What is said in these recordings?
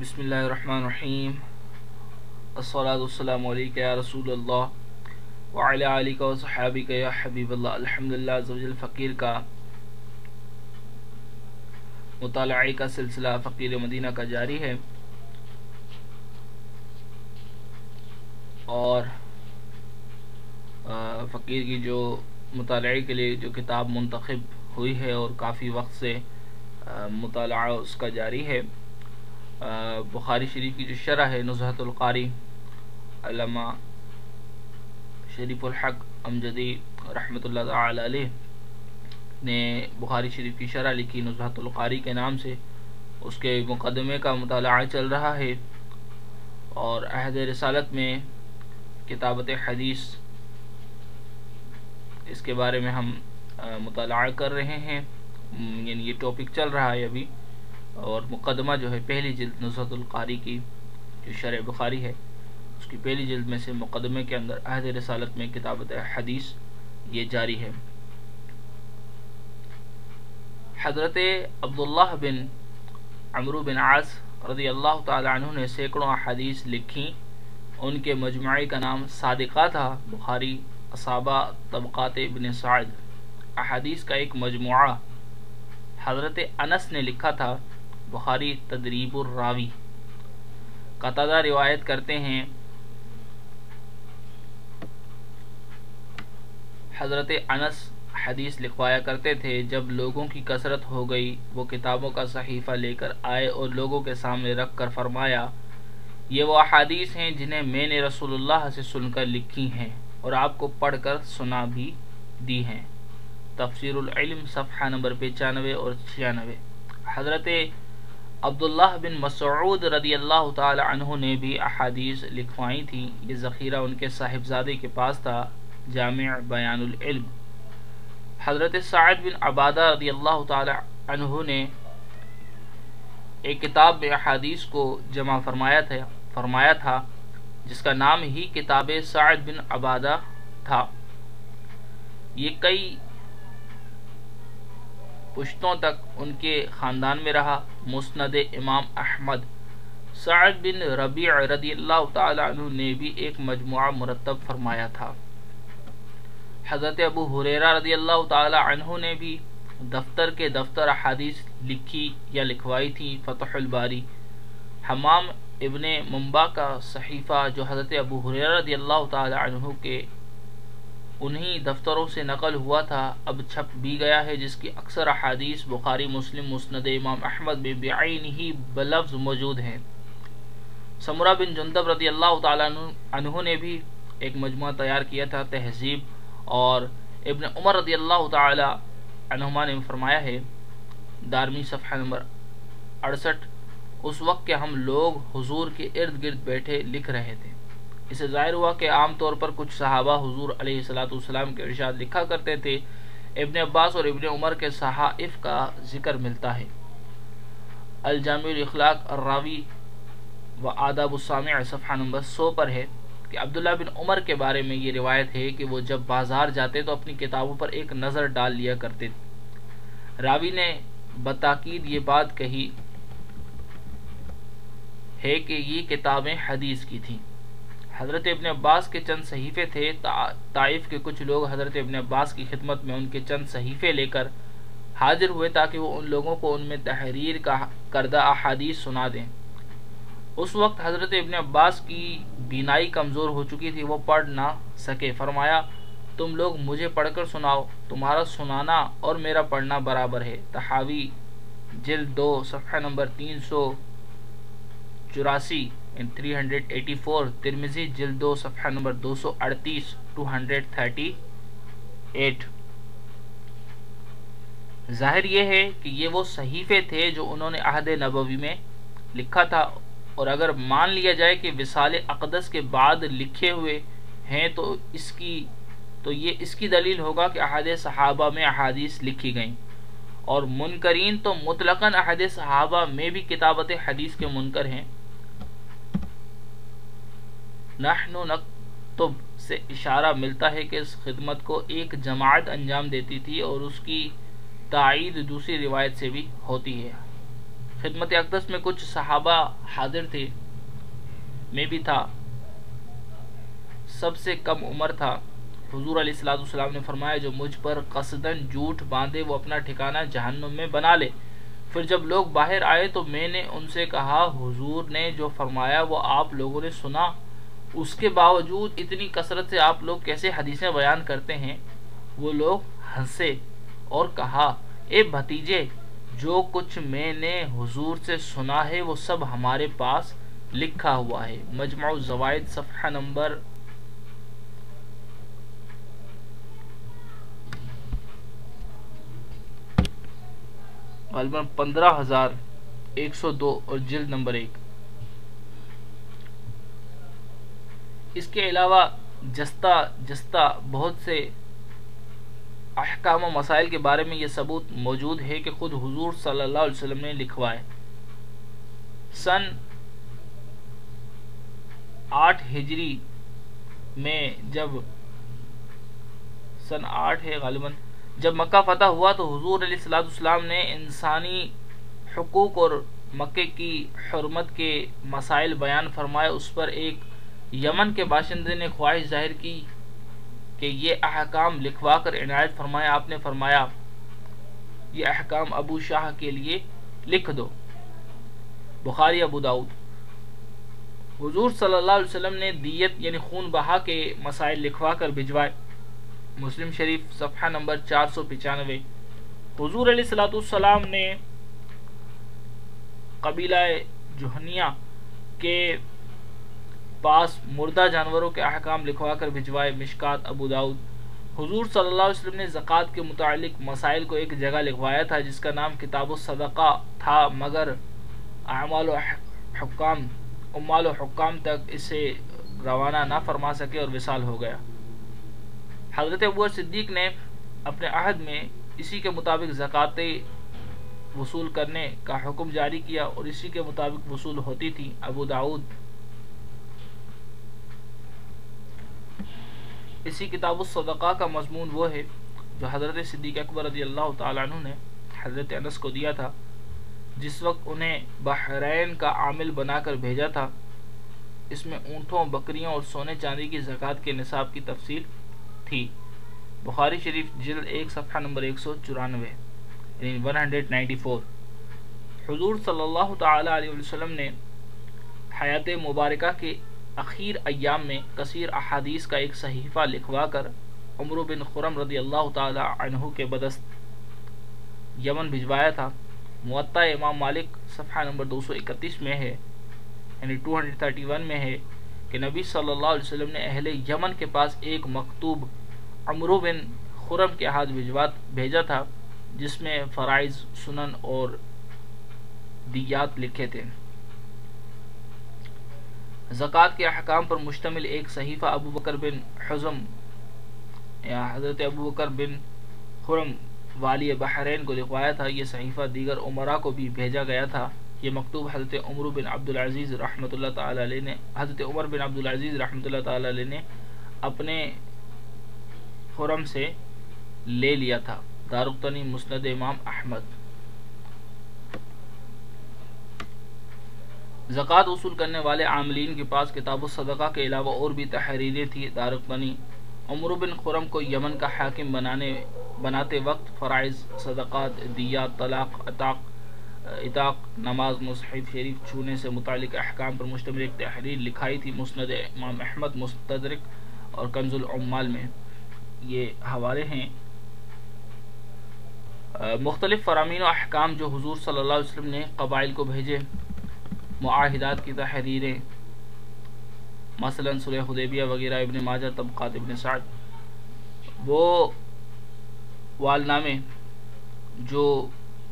بسم اللہ الرحمن الرحیم۔ الصلاة والسلام علیکہ یا رسول اللہ۔ وعلی علیکہ و صحابیکہ یا حبیب اللہ۔ الحمدللہ عزوجل فقیر کا مطالعی کا سلسلہ فقیر مدینہ کا جاری ہے۔ اور فقیر کی جو مطالعے کے لیے جو کتاب منتخب ہوئی ہے اور کافی وقت سے مطالعہ اس کا جاری ہے۔ بخاری شریف کی جو شرح ہے نزہت القاری، علامہ شریف الحق امجدی رحمۃ اللہ تعالی علیہ نے بخاری شریف کی شرح لکھی نزہت القاری کے نام سے۔ اس کے مقدمے کا مطالعہ چل رہا ہے اور عہد رسالت میں کتابت حدیث، اس کے بارے میں ہم مطالعہ کر رہے ہیں۔ یعنی یہ ٹاپک چل رہا ہے ابھی۔ اور مقدمہ جو ہے، پہلی جلد نصرت القاری کی، جو شرع بخاری ہے، اس کی پہلی جلد میں سے مقدمے کے اندر عہد رسالت میں کتابت حدیث یہ جاری ہے۔ حضرت عبداللہ بن عمرو بن عاص رضی اللہ تعالی عنہ نے سینکڑوں احادیث لکھی۔ ان کے مجموعی کا نام صادقہ تھا، بخاری اصابہ طبقات ابن سعد۔ احادیث کا ایک مجموعہ حضرت انس نے لکھا تھا۔ بخاری تدریب الراوی۔ قطادہ روایت کرتے ہیں، حضرت انس حدیث لکھوایا کرتے تھے، جب لوگوں کی کثرت ہو گئی، وہ کتابوں کا صحیفہ لے کر آئے اور لوگوں کے سامنے رکھ کر فرمایا، یہ وہ احادیث ہیں جنہیں میں نے رسول اللہ سے سن کر لکھی ہیں اور آپ کو پڑھ کر سنا بھی دی ہیں۔ تفسیر العلم، صفحہ نمبر پچانوے اور چھیانوے۔ حضرت عبداللہ بن مسعود رضی اللہ تعالی عنہ نے بھی احادیث لکھوائی تھی یہ ذخیرہ ان کے صاحبزادے کے پاس تھا، جامع بیان العلم۔ حضرت سعید بن عبادہ رضی اللہ تعالی عنہ نے ایک کتاب میں احادیث کو جمع فرمایا تھا فرمایا تھا، جس کا نام ہی کتاب سعید بن عبادہ تھا۔ یہ کئی پشتوں تک ان کے خاندان میں رہا۔ مسند امام احمد۔ سعد بن ربیع رضی اللہ تعالی عنہ نے بھی ایک مجموعہ مرتب فرمایا تھا۔ حضرت ابو حریرہ رضی اللہ تعالی عنہ نے بھی دفتر کے دفتر حدیث لکھی یا لکھوائی تھی، فتح الباری۔ حمام ابن ممبا کا صحیفہ جو حضرت ابو حریرہ رضی اللہ تعالی عنہ کے انہی دفتروں سے نقل ہوا تھا۔ اب چھپ بھی گیا ہے جس کی اکثر احادیث بخاری، مسلم، مسند امام احمد میں بعین ہی بلفظ موجود ہیں۔ سمرہ بن جندب رضی اللہ تعالیٰ عنہ نے بھی ایک مجموعہ تیار کیا تھا، تہذیب۔ اور ابن عمر رضی اللہ تعالی عنہما نے فرمایا ہے، دارمی صفحہ نمبر اڑسٹھ، اس وقت کے ہم لوگ حضور کے ارد گرد بیٹھے لکھ رہے تھے۔ اسے ظاہر ہوا کہ عام طور پر کچھ صحابہ حضور علیہ السلاۃ والسلام کے ارشاد لکھا کرتے تھے، ابن عباس اور ابن عمر کے صحائف کا ذکر ملتا ہے۔ الجامع الاخلاق الراوی و آداب السامع صفحہ نمبر سو پر ہے کہ عبداللہ بن عمر کے بارے میں یہ روایت ہے کہ وہ جب بازار جاتے تو اپنی کتابوں پر ایک نظر ڈال لیا کرتے۔ راوی نے بتاکید یہ بات کہی ہے کہ یہ کتابیں حدیث کی تھیں۔ حضرت ابن عباس کے چند صحیفے تھے طائف کے کچھ لوگ حضرت ابن عباس کی خدمت میں ان کے چند صحیفے لے کر حاضر ہوئے تاکہ وہ ان لوگوں کو ان میں تحریر کا کردہ احادیث سنا دیں۔ اس وقت حضرت ابن عباس کی بینائی کمزور ہو چکی تھی، وہ پڑھ نہ سکے۔ فرمایا، تم لوگ مجھے پڑھ کر سناؤ، تمہارا سنانا اور میرا پڑھنا برابر ہے۔ تحاوی جلد دو، صفحہ نمبر تین سو چوراسی۔ 384 ترمزی جلد دو، صفحہ نمبر 238 238 ظاہر یہ ہے کہ یہ وہ صحیفے تھے جو انہوں نے عہد نبوی میں لکھا تھا۔ اور اگر مان لیا جائے کہ وصال اقدس کے بعد لکھے ہوئے ہیں، تو اس کی، تو یہ اس کی دلیل ہوگا کہ احاد صحابہ میں احادیث لکھی گئیں۔ اور منکرین تو مطلقاً احاد صحابہ میں بھی کتابت حدیث کے منکر ہیں۔ نحن نکتب سے اشارہ ملتا ہے کہ اس خدمت کو ایک جماعت انجام دیتی تھی اور اس کی تائید دوسری روایت سے بھی ہوتی ہے۔ خدمت اقدس میں کچھ صحابہ حاضر تھے۔ میں بھی تھا۔ سب سے کم عمر تھا۔ حضور علیہ السلام السلام نے فرمایا، جو مجھ پر قصدن جھوٹ باندھے، وہ اپنا ٹھکانہ جہنم میں بنا لے۔ پھر جب لوگ باہر آئے تو میں نے ان سے کہا، حضور نے جو فرمایا، وہ آپ لوگوں نے سنا۔ اس کے باوجود اتنی کثرت سے آپ لوگ کیسے حدیثیں بیان کرتے ہیں؟ وہ لوگ ہنسے اور کہا، اے بھتیجے، جو کچھ میں نے حضور سے سنا ہے وہ سب ہمارے پاس لکھا ہوا ہے. مجمع الزوائد، صفحہ نمبر غالباً پندرہ ہزار ایک سو دو اور جلد نمبر ایک۔ اس کے علاوہ جستا جستا بہت سے احکام و مسائل کے بارے میں یہ ثبوت موجود ہے کہ خود حضور صلی اللہ علیہ وسلم نے لکھوائے سن آٹھ ہجری میں جب سن آٹھ ہے غالباً، جب مکہ فتح ہوا تو حضور علیہ السلام نے انسانی حقوق اور مکے کی حرمت کے مسائل بیان فرمائے۔ اس پر ایک یمن کے باشندے نے خواہش ظاہر کی کہ یہ احکام لکھوا کر عنایت فرمایا آپ نے فرمایا، یہ احکام ابو شاہ کے لیے لکھ دو۔ بخاری، ابو داود۔ حضور صلی اللہ علیہ وسلم نے دیت یعنی خون بہا کے مسائل لکھوا کر بھجوائے۔ مسلم شریف، صفحہ نمبر چار سو پچانوے۔ حضور علیہ السلاۃ السلام نے قبیلہ جوہنیہ کے پاس مردہ جانوروں کے احکام لکھوا کر بھجوائے مشکات ابو داود حضور صلی اللہ علیہ وسلم نے زکوٰۃ کے متعلق مسائل کو ایک جگہ لکھوایا تھا جس کا نام کتاب الصدقہ تھا، مگر اعمال و حکام امال و حکام تک اسے روانہ نہ فرما سکے اور وصال ہو گیا۔ حضرت ابو صدیق نے اپنے عہد میں اسی کے مطابق زکوٰۃ وصول کرنے کا حکم جاری کیا اور اسی کے مطابق وصول ہوتی تھی۔ ابو داود اسی کتاب الصدقہ کا مضمون وہ ہے جو حضرت صدیق اکبر رضی اللہ تعالیٰ عنہ نے حضرت انس کو دیا تھا، جس وقت انہیں بحرین کا عامل بنا کر بھیجا تھا۔ اس میں اونٹوں بکریوں اور سونے چاندی کی زکوٰۃ کے نصاب کی تفصیل تھی۔ بخاری شریف جلد ایک، صفحہ نمبر ایک سو چورانوے یعنی ون ہنڈریڈ نائنٹی فور حضور صلی اللہ تعالی علیہ وسلم نے حیات مبارکہ کے اخیر ایام میں کثیر احادیث کا ایک صحیفہ لکھوا کر عمر بن خرم رضی اللہ تعالی عنہ کے بدست یمن بھجوایا تھا۔ معطا امام مالک صفحہ نمبر دو سو اکتیس میں ہے یعنی ٹو ہنڈریڈ تھرٹی ون میں ہے کہ نبی صلی اللہ علیہ وسلم نے اہل یمن کے پاس ایک مکتوب عمرو بن خرم کے ہاتھ بھجوات بھیجا تھا، جس میں فرائض، سنن اور دیات لکھے تھے۔ زکوٰۃ کے احکام پر مشتمل ایک صحیفہ ابو بکر بن حزم یا حضرت ابو بکر بن خرم والی بحرین کو لکھوایا تھا۔ یہ صحیفہ دیگر عمرہ کو بھی بھیجا گیا تھا۔ یہ مکتوب حضرت عمر بن عبدالعزیز رحمۃ اللہ تعالی علیہ نے حضرت عمر بن عبدالعزیز رحمۃ اللہ تعالی علیہ نے اپنے خرم سے لے لیا تھا۔ دارقطنی مسند امام احمد۔ زکوٰۃ وصول کرنے والے عاملین کے پاس کتاب الصدقہ کے علاوہ اور بھی تحریریں تھیں دارقطنی عمر بن خرم کو یمن کا حاکم بنانے، بناتے وقت فرائض، صدقات دیات طلاق عطاق اطاق، نماز، مصحف، شریف چھونے سے متعلق احکام پر مشتمل ایک تحریر لکھائی تھی مسند امام احمد مستدرک اور کنز العمال میں۔ یہ حوالے ہیں۔ مختلف فرامین و احکام جو حضور صلی اللہ علیہ وسلم نے قبائل کو بھیجے۔ معاہدات کی تحریریں، مثلا سورہ خدیبیہ وغیرہ، ابن ماجہ، طبقات ابن سعد، وہ والنامے جو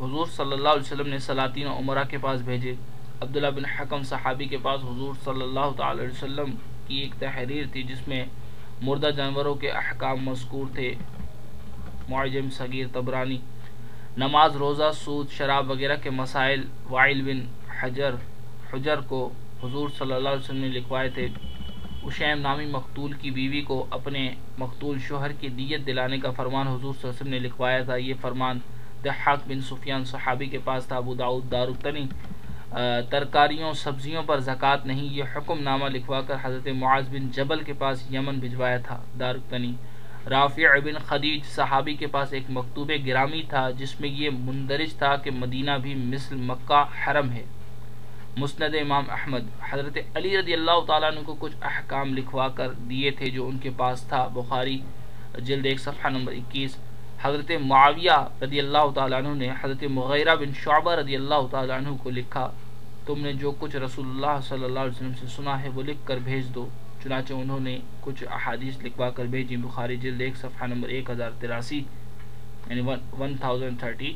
حضور صلی اللہ علیہ وسلم نے سلاطین عمرہ کے پاس بھیجے، عبداللہ بن حکم صحابی کے پاس حضور صلی اللہ تعالی علیہ وسلم کی ایک تحریر تھی، جس میں مردہ جانوروں کے احکام مذکور تھے، معجم، صغیر تبرانی نماز، روزہ، سود، شراب وغیرہ کے مسائل، وائل بن حجر حجر کو حضور صلی اللہ علیہ وسلم نے لکھوائے تھے۔ اشیم نامی مقتول کی بیوی کو اپنے مقتول شوہر کی دیت دلانے کا فرمان حضور صلی اللہ علیہ وسلم نے لکھوایا تھا۔ یہ فرمان دحاق بن سفیان صحابی کے پاس تھا، ابو داود دارتنی ترکاریوں، سبزیوں پر زکوٰۃ نہیں، یہ حکم نامہ لکھوا کر حضرت معاذ بن جبل کے پاس یمن بھجوایا تھا دارتنی رافع بن خدیج صحابی کے پاس ایک مکتوب گرامی تھا، جس میں یہ مندرج تھا کہ مدینہ بھی مثل مکہ حرم ہے۔ مسند امام احمد، حضرت علی رضی اللہ تعالیٰ عنہ کو کچھ احکام لکھوا کر دیے تھے جو ان کے پاس تھا۔ بخاری جلد ایک صفحہ نمبر اکیس۔ حضرت معاویہ رضی اللہ تعالیٰ عنہ نے حضرت مغیرہ بن شعبہ رضی اللہ تعالیٰ عنہ کو لکھا، تم نے جو کچھ رسول اللہ صلی اللہ علیہ وسلم سے سنا ہے وہ لکھ کر بھیج دو۔ چنانچہ انہوں نے کچھ احادیث لکھوا کر بھیجی بخاری جلد ایک صفحہ نمبر ایک ہزار تراسی یعنی ون تھاؤزنڈ تھرٹی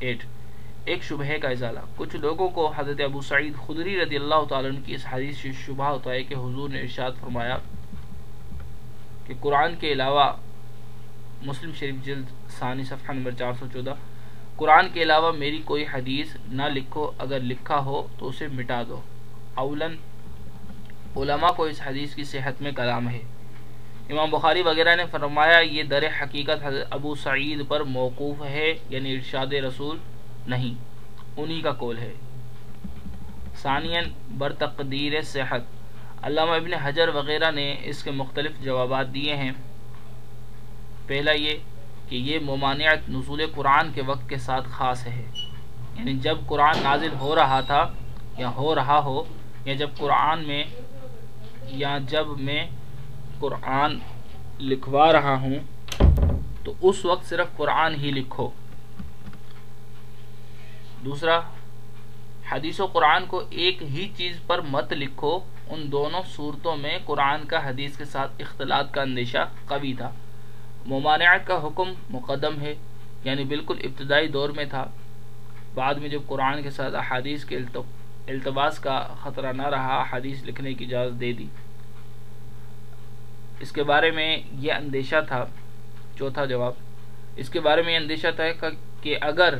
ایٹ ایک شبہ کا ازالہ کچھ لوگوں کو حضرت ابو سعید خدری رضی اللہ تعالیٰ عنہ کی اس حدیث سے شبہ ہوتا ہے کہ حضور نے ارشاد فرمایا کہ قرآن کے علاوہ مسلم شریف جلد ثانی صفحہ نمبر چار سو چودہ۔ قرآن کے علاوہ میری کوئی حدیث نہ لکھو، اگر لکھا ہو تو اسے مٹا دو۔ اولن علماء کو اس حدیث کی صحت میں کلام ہے۔ امام بخاری وغیرہ نے فرمایا، یہ در حقیقت حضرت ابو سعید پر موقوف ہے یعنی ارشاد رسول۔ نہیں، انہی کا کول ہے۔ ثانین بر تقدیر صحت۔ علامہ ابن حجر وغیرہ نے اس کے مختلف جوابات دیے ہیں۔ پہلا یہ کہ یہ ممانعت نزول قرآن کے وقت کے ساتھ خاص ہے۔ یعنی جب قرآن نازل ہو رہا تھا یا ہو رہا ہو، یا جب قرآن میں، یا جب میں قرآن لکھوا رہا ہوں، تو اس وقت صرف قرآن ہی لکھو۔ دوسرا، حدیث و قرآن کو ایک ہی چیز پر مت لکھو، ان دونوں صورتوں میں قرآن کا حدیث کے ساتھ اختلاط کا اندیشہ قوی تھا۔ ممانعت کا حکم مقدم ہے یعنی بالکل ابتدائی دور میں تھا۔ بعد میں جب قرآن کے ساتھ احادیث کے التباس کا خطرہ نہ رہا، حدیث لکھنے کی اجازت دے دی۔ اس کے بارے میں یہ اندیشہ تھا۔ چوتھا جواب، اس کے بارے میں یہ اندیشہ تھا کہ اگر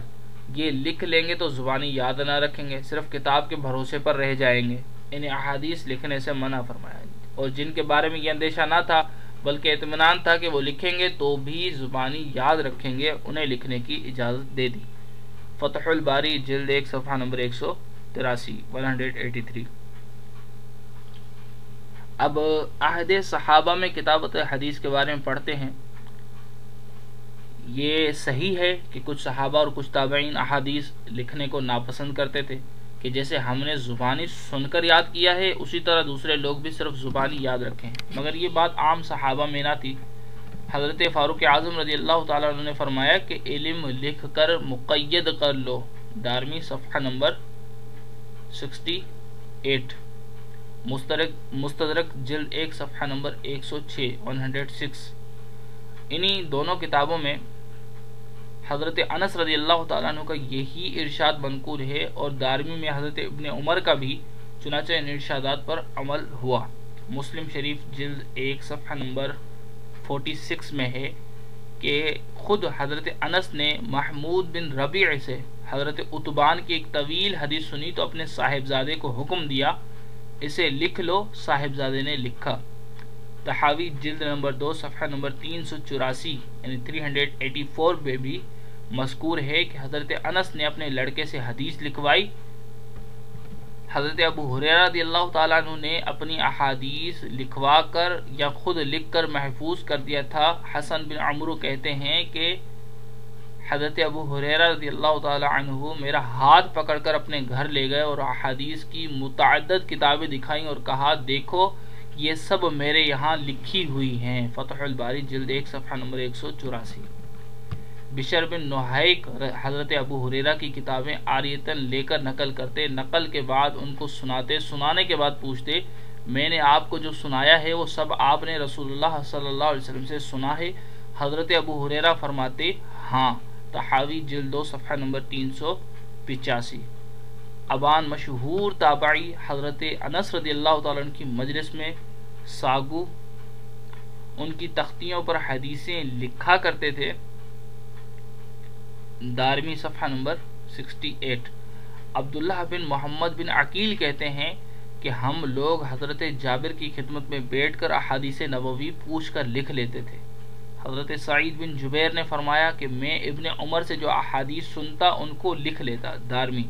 یہ لکھ لیں گے تو زبانی یاد نہ رکھیں گے، صرف کتاب کے بھروسے پر رہ جائیں گے۔ انہیں احادیث لکھنے سے منع فرمایا اور جن کے بارے میں یہ اندیشہ نہ تھا، بلکہ اطمینان تھا کہ وہ لکھیں گے، تو بھی زبانی یاد رکھیں گے، انہیں لکھنے کی اجازت دے دی۔ فتح الباری، جلد ایک، صفحہ نمبر ایک سو تراسی ون ہنڈریڈ ایٹی تھری اب عہد صحابہ میں کتابت حدیث کے بارے میں پڑھتے ہیں۔ یہ صحیح ہے کہ کچھ صحابہ اور کچھ تابعین احادیث لکھنے کو ناپسند کرتے تھے کہ جیسے ہم نے زبانی سن کر یاد کیا ہے، اسی طرح دوسرے لوگ بھی صرف زبانی یاد رکھیں۔ مگر یہ بات عام صحابہ میں نہ تھی۔ حضرت فاروق اعظم رضی اللہ تعالیٰ عنہ نے فرمایا کہ علم لکھ کر مقید کر لو۔ دارمی صفحہ نمبر سکسٹی ایٹ۔ مسترک مستدرک جلد ایک صفحہ نمبر ایک سو چھ۔ ون ہنڈریڈ سکس انہی دونوں کتابوں میں حضرت انس رضی اللہ تعالیٰ عنہ کا یہی ارشاد منقول ہے اور دارمی میں حضرت ابن عمر کا بھی چنانچہ ان ارشادات پر عمل ہوا۔ مسلم شریف جلد ایک صفحہ نمبر 46 میں ہے کہ خود حضرت انس نے محمود بن ربیع سے حضرت اتبان کی ایک طویل حدیث سنی تو اپنے صاحبزادے کو حکم دیا، اسے لکھ لو، صاحبزادے نے لکھا۔ تحاوی جلد نمبر دو، صفحہ نمبر تین سو چوراسی یعنی 384 میں بھی مذکور ہے کہ حضرت انس نے اپنے لڑکے سے حدیث لکھوائی۔ حضرت ابو حریرہ رضی اللہ تعالیٰ عنہ نے اپنی احادیث لکھوا کر یا خود لکھ کر محفوظ کر دیا تھا۔ حسن بن عمرو کہتے ہیں کہ حضرت ابو حریرہ رضی اللہ تعالیٰ عنہ میرا ہاتھ پکڑ کر اپنے گھر لے گئے اور احادیث کی متعدد کتابیں دکھائیں اور کہا، دیکھو یہ سب میرے یہاں لکھی ہوئی ہیں۔ فتح الباری جلد ایک صفحہ نمبر ایک سو چوراسی۔ بشر بن نحیق حضرت ابو حریرہ کی کتابیں آریتن لے کر نقل کرتے، نقل کے بعد ان کو سناتے، سنانے کے بعد پوچھتے، میں نے آپ کو جو سنایا ہے وہ سب آپ نے رسول اللہ صلی اللہ علیہ وسلم سے سنا ہے؟ حضرت ابو حریرہ فرماتے ہاں۔ تحاوی جلدو صفحہ نمبر تین سو پچاسی۔ ابان مشہور تابعی حضرت انس رضی اللہ تعالیٰ کی مجلس میں ساگو، ان کی تختیوں پر حدیثیں لکھا کرتے تھے۔ دارمی صفحہ نمبر 68 عبداللہ بن محمد بن عقیل کہتے ہیں کہ ہم لوگ حضرت جابر کی خدمت میں بیٹھ کر احادیث نبوی پوچھ کر لکھ لیتے تھے۔ حضرت سعید بن جبیر نے فرمایا کہ میں ابن عمر سے جو احادیث سنتا ان کو لکھ لیتا، دارمی۔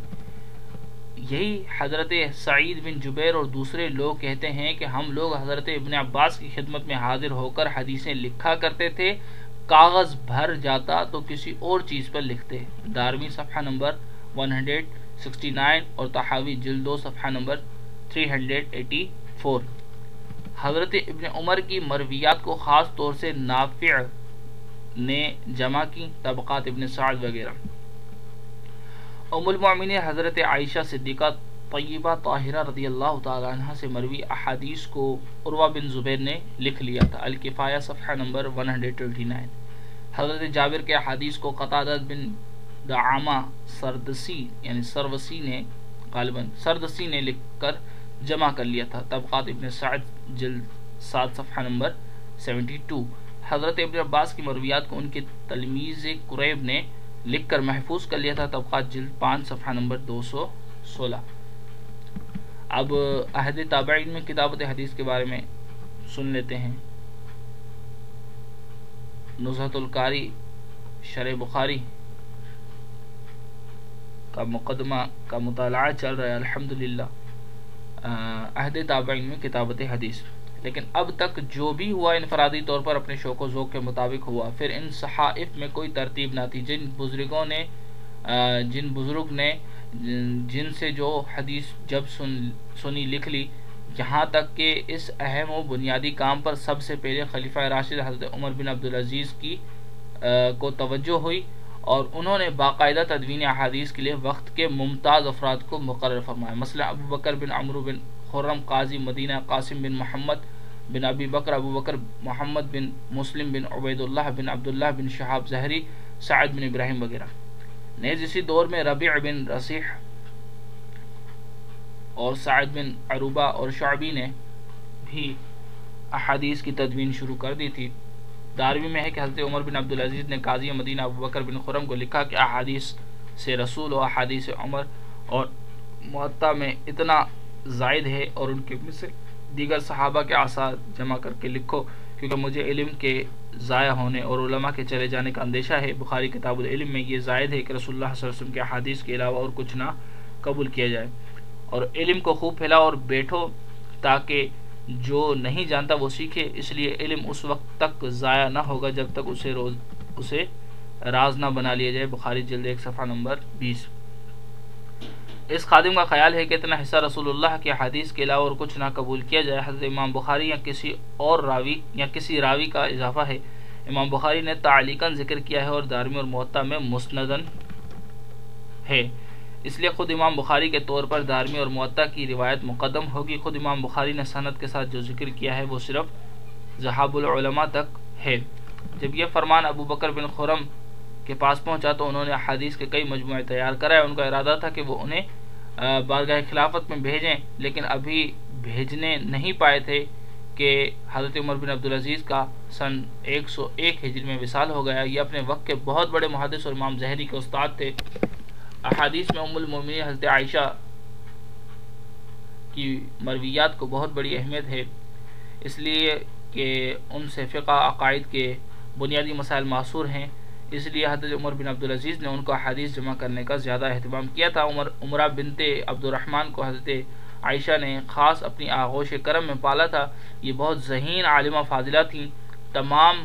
یہی حضرت سعید بن جبیر اور دوسرے لوگ کہتے ہیں کہ ہم لوگ حضرت ابن عباس کی خدمت میں حاضر ہو کر حدیثیں لکھا کرتے تھے، کاغذ بھر جاتا تو کسی اور چیز پر لکھتے۔ دارمی صفحہ نمبر 169 اور تحاوی جلدو صفحہ نمبر 384 حضرت ابن عمر کی مرویات کو خاص طور سے نافع نے جمع کی، طبقات ابن سعد وغیرہ۔ ام المعمن حضرت عائشہ صدیقہ طیبہ طاہرہ رضی اللہ تعالی عنہ سے مروی احادیث کو عروہ بن زبیر نے لکھ لیا تھا۔ الکفایہ صفحہ نمبر 129 حضرت جابر کے احادیث کو قطادت بن دعامہ سردسی یعنی سروسی نے غالباً سردسی نے لکھ کر جمع کر لیا تھا۔ طبقات ابن سعد جلد سات صفحہ نمبر 72 حضرت ابن عباس کی مرویات کو ان کے تلمیز قریب نے لکھ کر محفوظ کر لیا تھا طبقات جلد پانچ، صفحہ نمبر دو سو سولہ۔ اب عہد تابعین میں کتابت حدیث کے بارے میں سن لیتے ہیں۔ نظہت القاری، شرح بخاری کا مقدمہ، کا مطالعہ چل رہا ہے، الحمدللہ۔ عہد تابعین میں کتابت حدیث۔ لیکن اب تک جو بھی ہوا انفرادی طور پر اپنے شوق و ذوق کے مطابق ہوا، پھر ان صحائف میں کوئی ترتیب نہ تھی۔ جن بزرگوں نے جن بزرگ نے، جن سے جو حدیث جب سن، سنی، لکھ لی، یہاں تک کہ اس اہم و بنیادی کام پر سب سے پہلے خلیفہ راشد حضرت عمر بن عبدالعزیز کی کو توجہ ہوئی اور انہوں نے باقاعدہ تدوین احادیث کے لیے وقت کے ممتاز افراد کو مقرر فرمایا۔ مثلا ابو بکر بن عمرو بن خرم قاضی مدینہ قاسم بن محمد بن ابی بکر، ابو بکر محمد بن مسلم بن عبید اللہ بن عبداللہ بن شہاب زہری، سعد بن ابراہیم وغیرہ۔ نیز اسی دور میں ربیع بن رسیح اور سعد بن عروبہ اور شعبی نے بھی احادیث کی تدوین شروع کر دی تھی۔ داروی میں ہے کہ حضرت عمر بن عبدالعزیز نے قاضی مدینہ ابو بکر بن خرم کو لکھا کہ احادیث سے رسول و احادیث عمر اور معطا میں اتنا زائد ہے اور ان کے مثل دیگر صحابہ کے آثار جمع کر کے لکھو، کیونکہ مجھے علم کے ضائع ہونے اور علماء کے چلے جانے کا اندیشہ ہے۔ بخاری کتاب العلم میں یہ زائد ہے کہ رسول اللہ صلی اللہ علیہ وسلم کے حادث کے علاوہ اور کچھ نہ قبول کیا جائے۔ اور علم کو خوب پھیلاؤ اور بیٹھو تاکہ جو نہیں جانتا وہ سیکھے۔ اس لیے علم اس وقت تک ضائع نہ ہوگا جب تک اسے روز، اسے راز نہ بنا لیا جائے۔ بخاری جلد ایک صفحہ نمبر بیس۔ اس خادم کا خیال ہے کہ اتنا حصہ رسول اللہ کے حدیث کے علاوہ اور کچھ نہ قبول کیا جائے۔ حضرت امام بخاری یا کسی اور راوی یا کسی راوی کا اضافہ ہے۔ امام بخاری نے تعلیقاً ذکر کیا ہے اور دارمی اور معطا میں مسندن ہے۔ اس لیے خود امام بخاری کے طور پر دارمی اور معطا کی روایت مقدم ہوگی۔ خود امام بخاری نے صنعت کے ساتھ جو ذکر کیا ہے وہ صرف ذہاب العلماء تک ہے۔ جب یہ فرمان ابو بکر بن خرم کے پاس پہنچا تو انہوں نے حدیث کے کئی مجموعے تیار کرائے۔ ان کا ارادہ تھا کہ وہ انہیں بارگاہ خلافت میں بھیجیں، لیکن ابھی بھیجنے نہیں پائے تھے کہ حضرت عمر بن عبدالعزیز کا سن ایک سو ایک ہجری میں وصال ہو گیا۔ یہ اپنے وقت کے بہت بڑے محدث اور امام زہری کے استاد تھے۔ احادیث میں ام المومنین حضرت عائشہ کی مرویات کو بہت بڑی اہمیت ہے، اس لیے کہ ان سے فقہ عقائد کے بنیادی مسائل معصور ہیں۔ اس لیے حضرت عمر بن عبدالعزیز نے ان کو حدیث جمع کرنے کا زیادہ اہتمام کیا تھا۔ عمر عمرہ بنت عبد الرحمن کو حضرت عائشہ نے خاص اپنی آغوش کرم میں پالا تھا۔ یہ بہت ذہین عالمہ فاضلہ تھیں۔ تمام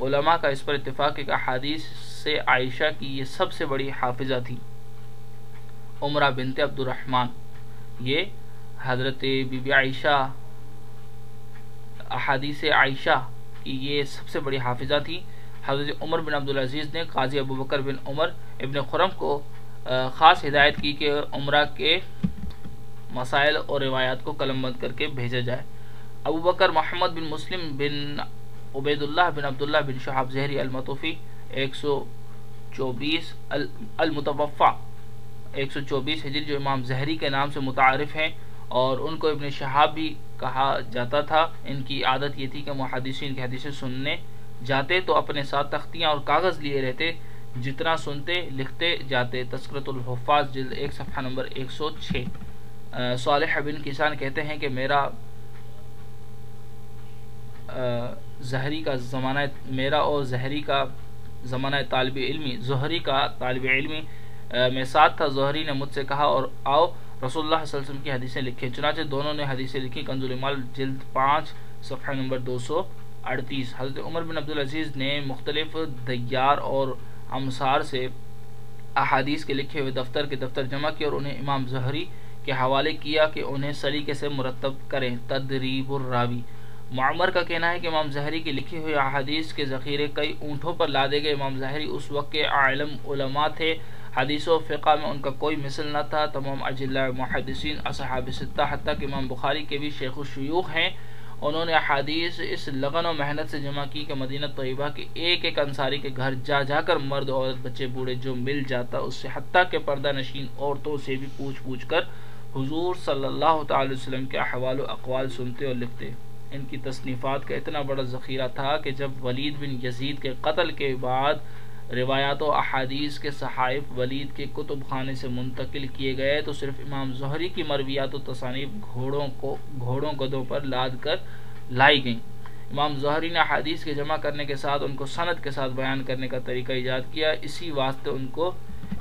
علماء کا اس پر اتفاق کہ حدیث سے عائشہ کی یہ سب سے بڑی حافظہ تھی عمرہ بنت عبد الرحمن یہ حضرت بی بی عائشہ، احادیث عائشہ کی یہ سب سے بڑی حافظہ تھی حضرت عمر بن عبدالعزیز نے قاضی ابو بکر بن عمر ابن خرم کو خاص ہدایت کی کہ عمرہ کے مسائل اور روایات کو قلم بند کر کے بھیجا جائے۔ ابو بکر محمد بن مسلم بن عبید اللہ بن عبداللہ بن شہاب زہری المطوفی، ایک سو چوبیس المتوفع ایک سو چوبیس ہجری، جو امام زہری کے نام سے متعارف ہیں، اور ان کو ابن شہاب بھی کہا جاتا تھا۔ ان کی عادت یہ تھی کہ محدثین کی حدیثیں سننے جاتے تو اپنے ساتھ تختیاں اور کاغذ لیے رہتے، جتنا سنتے لکھتے جاتے۔ تذکرت الحفاظ، جلد ایک، صفحہ نمبر ایک سو چھ۔ صالح بن کسان کہتے ہیں کہ میرا زہری کا زمانہ، میرا اور زہری کا زمانہ طالب علمی، زہری کا طالب علمی میں ساتھ تھا، زہری نے مجھ سے کہا اور آؤ، رسول اللہ صلی اللہ علیہ وسلم کی حدیثیں لکھیں۔ چنانچہ دونوں نے حدیثیں لکھی کنزول مال جلد پانچ، صفحہ نمبر دو سو اڑتیس۔ حضرت عمر بن عبدالعزیز نے مختلف دیار اور امسار سے احادیث کے لکھے ہوئے دفتر کے دفتر جمع کیا اور انہیں امام زہری کے حوالے کیا کہ انہیں سلیقے سے مرتب کریں۔ تدریب الراوی۔ معمر کا کہنا ہے کہ امام زہری کی لکھی ہوئی احادیث کے ذخیرے کئی اونٹوں پر لادے گئے۔ امام زہری اس وقت کے عالم علماء تھے۔ حدیث و فقہ میں ان کا کوئی مثل نہ تھا۔ تمام اجلاء محدثین، اصحاب ستہ، حتیٰ کہ امام بخاری کے بھی شیخ و شیوخ ہیں۔ انہوں نے حدیث اس لغن و محنت سے جمع کی کہ مدینہ طیبہ کے ایک ایک انصاری کے گھر جا جا کر مرد عورت بچے بوڑھے جو مل جاتا اس سے حتیٰ کہ پردہ نشین عورتوں سے بھی پوچھ پوچھ کر حضور صلی اللہ تعالی وسلم کے احوال و اقوال سنتے اور لکھتے۔ ان کی تصنیفات کا اتنا بڑا ذخیرہ تھا کہ جب ولید بن یزید کے قتل کے بعد روایات و احادیث کے صحائف ولید کے کتب خانے سے منتقل کیے گئے تو صرف امام ظہری کی مرویات و تصانیف گھوڑوں کو، گھوڑوں گدوں پر لاد کر لائی گئیں۔ امام ظہری نے حدیث کے جمع کرنے کے ساتھ ان کو سند کے ساتھ بیان کرنے کا طریقہ ایجاد کیا۔ اسی واسطے ان کو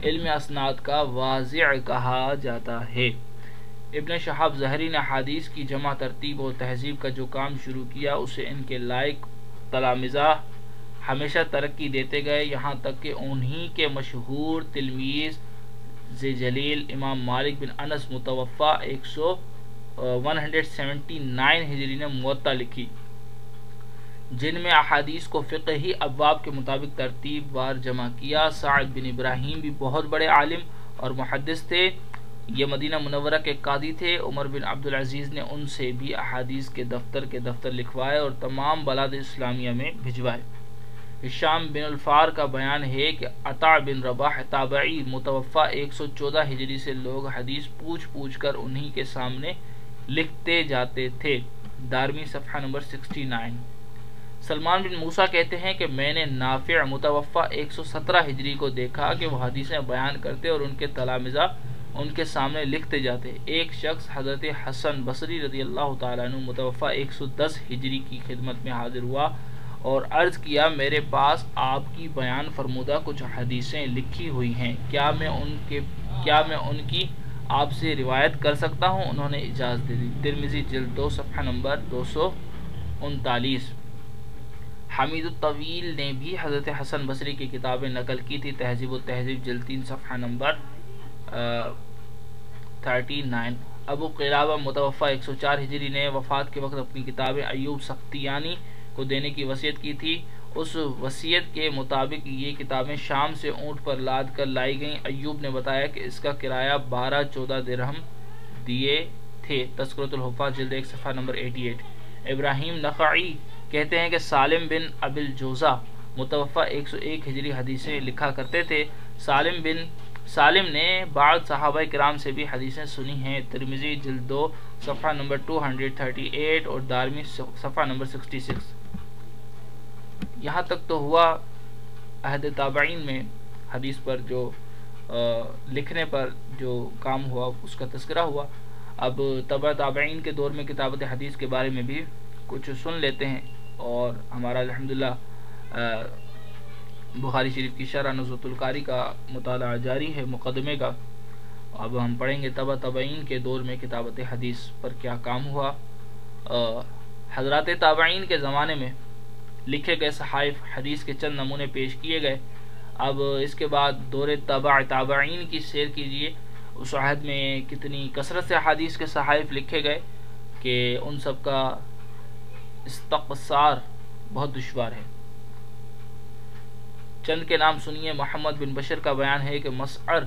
علم اسناد کا واضح کہا جاتا ہے۔ ابن شہاب زہری نے حدیث کی جمع ترتیب اور تہذیب کا جو کام شروع کیا، اسے ان کے لائق تلامزہ ہمیشہ ترقی دیتے گئے۔ یہاں تک کہ انہی کے مشہور تلمیز جلیل امام مالک بن انس متوفہ ایک سو ون ہنڈریڈ سیونٹی نائن ہجری نے معطا لکھی۔ جن میں احادیث کو فقہی ابواب کے مطابق ترتیب وار جمع کیا۔ سعد بن ابراہیم بھی بہت بڑے عالم اور محدث تھے۔ یہ مدینہ منورہ کے قادی تھے۔ عمر بن عبدالعزیز نے ان سے بھی احادیث کے دفتر کے دفتر لکھوائے اور تمام بلاد اسلامیہ میں بھجوائے۔ شام بن الفار کا بیان ہے کہ عطا بن رباح تابعی متوفہ ایک سو چودہ ہجری سے لوگ حدیث پوچھ پوچھ کر انہی کے سامنے لکھتے جاتے تھے۔ دارمی صفحہ نمبر سکسٹی نائن۔ سلمان بن موسیٰ کہتے ہیں کہ میں نے نافع متوفہ ایک سو سترہ ہجری کو دیکھا کہ وہ حدیثیں بیان کرتے اور ان کے تلامزہ ان کے سامنے لکھتے جاتے۔ ایک شخص حضرت حسن بصری رضی اللہ تعالیٰ عنہ متوفہ ایک سو دس ہجری کی خدمت میں حاضر ہوا۔ اور عرض کیا، میرے پاس آپ کی بیان فرمودہ کچھ حدیثیں لکھی ہوئی ہیں۔ کیا میں ان کے، کیا میں ان کی آپ سے روایت کر سکتا ہوں؟ انہوں نے اجازت دے دی۔ ترمیزی جلد دو، صفحہ نمبر دو سو انتالیس۔ حمید الطویل نے بھی حضرت حسن بصری کی کتابیں نقل کی تھی۔ تہذیب و تہذیب، جلد تین، صفحہ نمبر تھرٹی نائن۔ ابو قلابہ متوفہ ایک سو چار ہجری نے وفات کے وقت اپنی کتاب ایوب سختیانی کو دینے کی وصیت کی تھی۔ اس وصیت کے مطابق یہ کتابیں شام سے اونٹ پر لاد کر لائی گئیں۔ ایوب نے بتایا کہ اس کا کرایہ بارہ چودہ درہم دیے تھے۔ تذکرت الحفا جلد ایک، صفحہ نمبر ایٹی ایٹ۔ ابراہیم نقعی کہتے ہیں کہ سالم بن ابل جوزہ متوفہ ایک سو ایک ہجری حدیثیں لکھا کرتے تھے۔ سالم بن سالم نے بعض صحابہ کرام سے بھی حدیثیں سنی ہیں۔ ترمیزی جلد دو، صفحہ نمبر 238 اور دارمی صفحہ نمبر 66 یہاں تک تو ہوا عہد تابعین میں حدیث پر جو لکھنے پر جو کام ہوا، اس کا تذکرہ ہوا۔ اب طبع تابعین کے دور میں کتابت حدیث کے بارے میں بھی کچھ سن لیتے ہیں اور ہمارا الحمدللہ بخاری شریف کی شرح نظرت القاری کا مطالعہ جاری ہے، مقدمے کا۔ اب ہم پڑھیں گے تبا تبعین کے دور میں کتابت حدیث پر کیا کام ہوا۔ حضرات تابعین کے زمانے میں لکھے گئے صحائف، حدیث کے چند نمونے پیش کیے گئے۔ اب اس کے بعد دور تبع تابعین کی سیر کیجیے۔ اس عہد میں کتنی کثرت سے حدیث کے صحائف لکھے گئے کہ ان سب کا استقصار بہت دشوار ہے۔ چند کے نام سنیے۔ محمد بن بشر کا بیان ہے کہ مسعر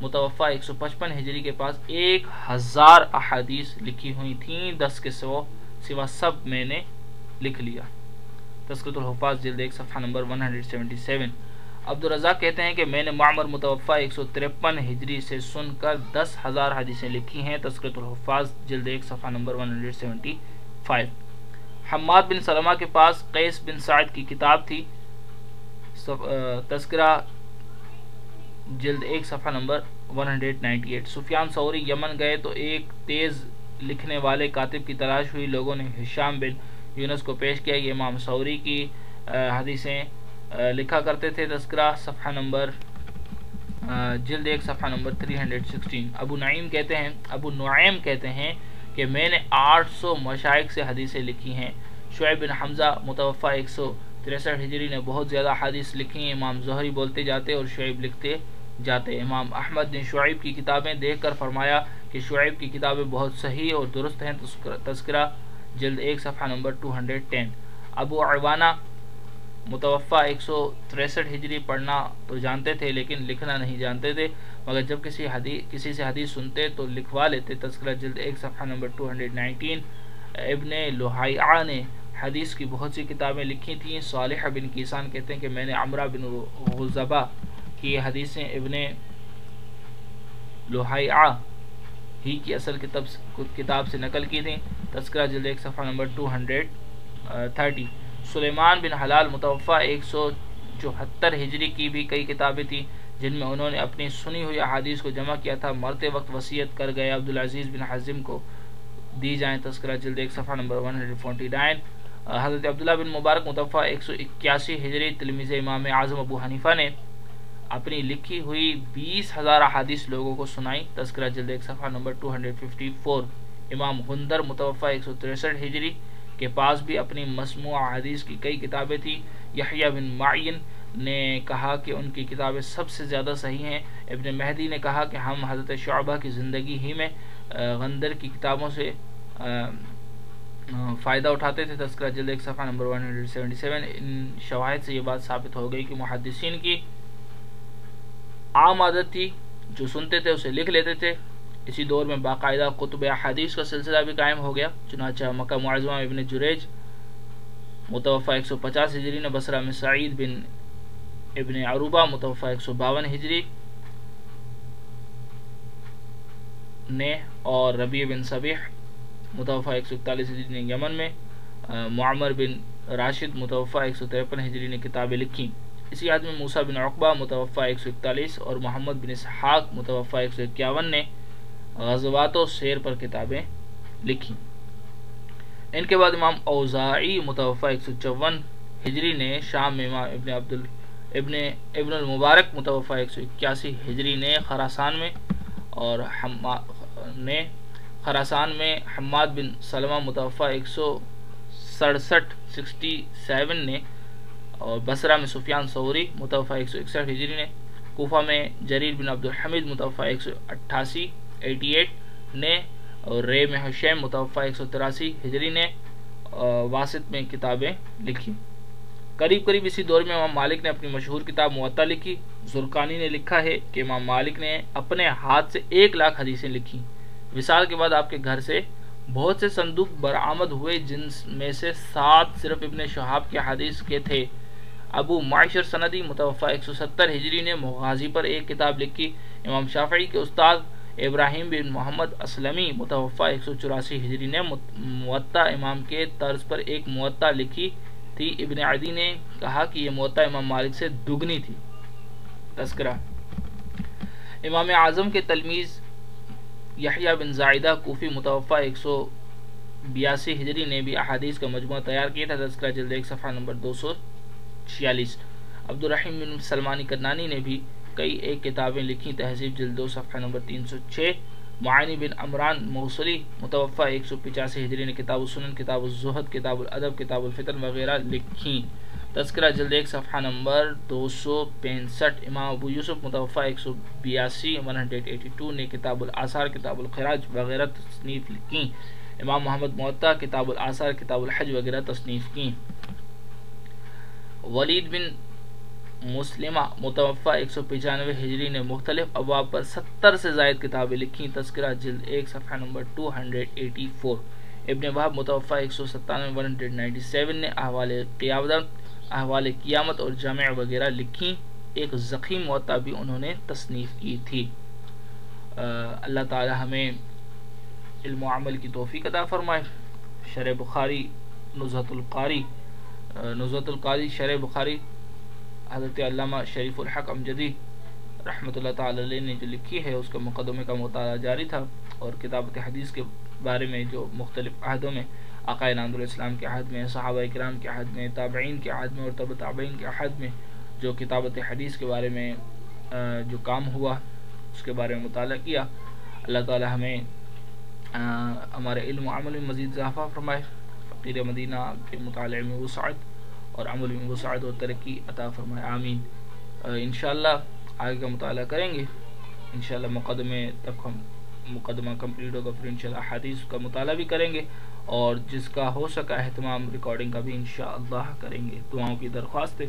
متوفہ ایک سو پچپن ہجری کے پاس ایک ہزار احادیث لکھی ہوئی تھیں۔ دس کے سوا سوا سب میں نے لکھ لیا۔ تسکت الحفاظ، جلد ایک، صفحہ نمبر 177 عبدالرزاق کہتے ہیں کہ میں نے معمر متوفہ ایک سو ترپن ہجری سے سن کر دس ہزار حدیثیں لکھی ہیں۔ تسکت الحفاظ، جلد ایک، صفحہ نمبر 175 حماد بن سلمہ کے پاس قیس بن سعید کی کتاب تھی۔ تذکرہ جلد ایک، صفحہ نمبر 198 سفیان سوری یمن گئے تو ایک تیز لکھنے والے کاتب کی تلاش ہوئی، لوگوں نے حشام بن یونس کو پیش کیا، یہ امام سوری کی حدیثیں لکھا کرتے تھے تذکرہ، صفحہ نمبر جلد ایک، صفحہ نمبر 316 ابو نعیم کہتے ہیں، ابو نعیم کہتے ہیں کہ میں نے آٹھ سو مشائق سے حدیثیں لکھی ہیں۔ شعیب بن حمزہ متوفہ ایک سو تریسٹھ ہجری نے بہت زیادہ حدیث لکھی امام ظہری بولتے جاتے اور شعیب لکھتے جاتے امام احمد نے شعیب کی کتابیں دیکھ کر فرمایا کہ شعیب کی کتابیں بہت صحیح اور درست ہیں۔ تذکرہ جلد ایک، صفحہ نمبر 210 ابو عوانہ متوفہ ایک سو تریسٹھ ہجری پڑھنا تو جانتے تھے لیکن لکھنا نہیں جانتے تھے، مگر جب کسی حدیث کسی سے حدیث سنتے تو لکھوا لیتے۔ تذکرہ جلد ایک، صفحہ نمبر 219 ابن لوہائع نے حدیث کی بہت سی کتابیں لکھی تھیں۔ صالح بن کیسان کہتے ہیں کہ میں نے عمرہ بن غزبہ کی حدیثیں ابن لوہائع ہی کی اصل کتاب کتاب سے نقل کی تھیں۔ تذکرہ جلد ایک صفحہ نمبر 230 سلیمان بن حلال متوفہ ایک سو چوہتر ہجری کی بھی کئی کتابیں تھیں جن میں انہوں نے اپنی سنی ہوئی احادیث کو جمع کیا تھا۔ مرتے وقت وسیعت کر گئے عبدالعزیز بن حزم کو دی جائیں۔ تذکرہ جلد ایک صفحہ نمبر 149 حضرت عبداللہ بن مبارک متوفہ ایک سو اکیاسی ہجری تلمیز امام اعظم ابو حنیفہ نے اپنی لکھی ہوئی بیس ہزار احادیث لوگوں کو سنائی۔ تذکرہ جلد ایک صفحہ نمبر 254 امام غندر متوفہ ایک سو تریسٹھ ہجری کے پاس بھی اپنی مسموع حدیث کی کئی کتابیں تھیں۔ یحییٰ بن معین نے کہا کہ ان کی کتابیں سب سے زیادہ صحیح ہیں۔ ابن مہدی نے کہا کہ ہم حضرت شعبہ کی زندگی ہی میں غندر کی کتابوں سے فائدہ اٹھاتے تھے تذکرہ جلد ایک صفحہ نمبر 177 ان شواہد سے یہ بات ثابت ہو گئی کہ محدثین کی عام عادت تھی، جو سنتے تھے اسے لکھ لیتے تھے۔ اسی دور میں باقاعدہ قطب حدیث کا سلسلہ بھی قائم ہو گیا، چنانچہ مکہ معظمہ ابن جریج متوفہ ایک سو پچاس ہجری نے بصرہ میں سعید بن ابن عروبہ متوفہ ایک سو باون ہجری نے اور ربیع بن صبیح متوفہ ایک سو اکتالیس ہجری نے یمن میں معمر بن راشد متوفہ ایک سو ترپن ہجری نے کتابیں لکھی اسی آدمی موسیٰ بن عقبہ متوفہ ایک سو اکتالیس اور محمد بن اسحاق متوفہ ایک سو اکیاون نے غزوات و سیر پر کتابیں لکھی ان کے بعد امام اوزاعی متوفہ ایک سو چون ہجری نے شام میں امام ابن عبد ابن ابن المبارک متوفہ ایک سو اکیاسی ہجری نے خراسان میں اور نے خراسان میں حماد بن سلمہ متوفہ ایک سو سڑسٹھ سکسٹی سیون نے اور بصرہ میں سفیان سوری متوفہ ایک سو اکسٹھ ہجری نے، کوفہ میں جریر بن عبد الحمید متوفہ ایک سو اٹھاسی، ایٹی ایٹ نے اور رے میں حشیم متوفہ ایک سو تراسی ہجری نے واسط میں کتابیں لکھی۔ قریب قریب اسی دور میں امام مالک نے اپنی مشہور کتاب معطا لکھی۔ زرکانی نے لکھا ہے کہ امام مالک نے اپنے ہاتھ سے ایک لاکھ حدیثیں لکھی وصال کے بعد آپ کے گھر سے بہت سے صندوق برآمد ہوئے جن میں سے سات صرف ابن شہاب کے حدیث کے تھے۔ ابو معاشر سندی متوفہ ایک سو ستر ہجری نے مغازی پر ایک کتاب لکھی۔ امام شافعی کے استاد ابراہیم بن محمد اسلمی متوفہ ایک سو چوراسی ہجری نے معطا امام کے طرز پر ایک معطا لکھی تھی۔ ابن عدی نے کہا کہ یہ معطا امام مالک سے دگنی تھی۔ تذکرہ۔ امام اعظم کے تلمیز یحییٰ بن زائدہ کوفی متوفہ ایک سو بیاسی ہجری نے بھی احادیث کا مجموعہ تیار کیا تھا، تذکرہ جلد ایک، صفحہ نمبر دو سو چھیالیس۔ عبد الرحیم بن سلمانی کرنانی نے بھی کئی ایک کتابیں لکھی تہذیب جلدو صفحہ نمبر تین سو چھ۔ معانی بن عمران موصلی متوفہ ایک سو پچاسی ہجری نے کتاب السنن، کتاب الزہد، کتاب الادب، کتاب الفطر وغیرہ لکھی تذکرہ جلد ایک، صفحہ نمبر دو سو پینسٹھ، امام ابو یوسف متوفہ ایک سو بیاسی ون ہنڈریڈ ایٹی ٹو نے کتاب الآثار کتاب الخراج وغیرہ تصنیف لکھی امام محمد معطا، کتاب الآثار کتاب الحج وغیرہ تصنیف کی ولید بن مسلمہ متوفہ ایک سو پچانوے ہجری نے مختلف ابواب پر ستر سے زائد کتابیں لکھی تذکرہ جلد ایک، صفحہ نمبر 284 ابن وحب متوفہ ایک سو ستانوے ون ہنڈریڈ نائنٹی سیون نے احوال قیامت احوال قیامت اور جامع وغیرہ لکھی، ایک زخیم معطا بھی انہوں نے تصنیف کی تھی۔ اللہ تعالی ہمیں علم و عمل کی توفیق عطا فرمائے۔ شرح بخاری نزہت القاری۔ نزہت القاری، شرح بخاری، حضرت علامہ شریف الحق امجدی رحمۃ اللہ تعالی علیہ نے جو لکھی ہے، اس کا مقدمے کا مطالعہ جاری تھا اور کتابت حدیث کے بارے میں جو مختلف عہدوں میں عقائد الاسلام کے عہد میں، صحابہ کرام کے عہد میں، تابعین کے عہد میں اور طب تابعین کے عہد میں جو کتابت حدیث کے بارے میں جو کام ہوا، اس کے بارے میں مطالعہ کیا۔ اللہ تعالی ہمیں ہمارے علم و عمل میں مزید اضافہ فرمائے۔ فقیر مدینہ کے مطالعے میں وسعت اور عمل میں وسعت و ترقی عطا فرمائے۔ آمین۔ انشاءاللہ آگے کا مطالعہ کریں گے۔ انشاءاللہ مقدمے تک ہم مقدمہ کمپلیٹ ہوگا، پھر انشاءاللہ حدیث کا مطالعہ بھی کریں گے اور جس کا ہو سکا اہتمام ریکارڈنگ کا بھی انشاءاللہ کریں گے، دعاؤں کی درخواست ہے